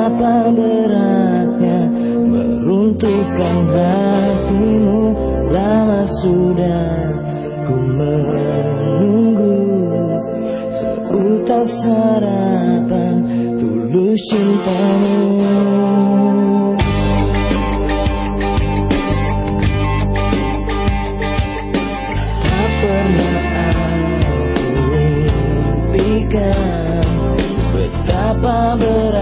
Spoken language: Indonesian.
betapa beratnya meruntuhkan hatimu lama sudah ku menunggu seutas harapan tulus cintamu. betapa berat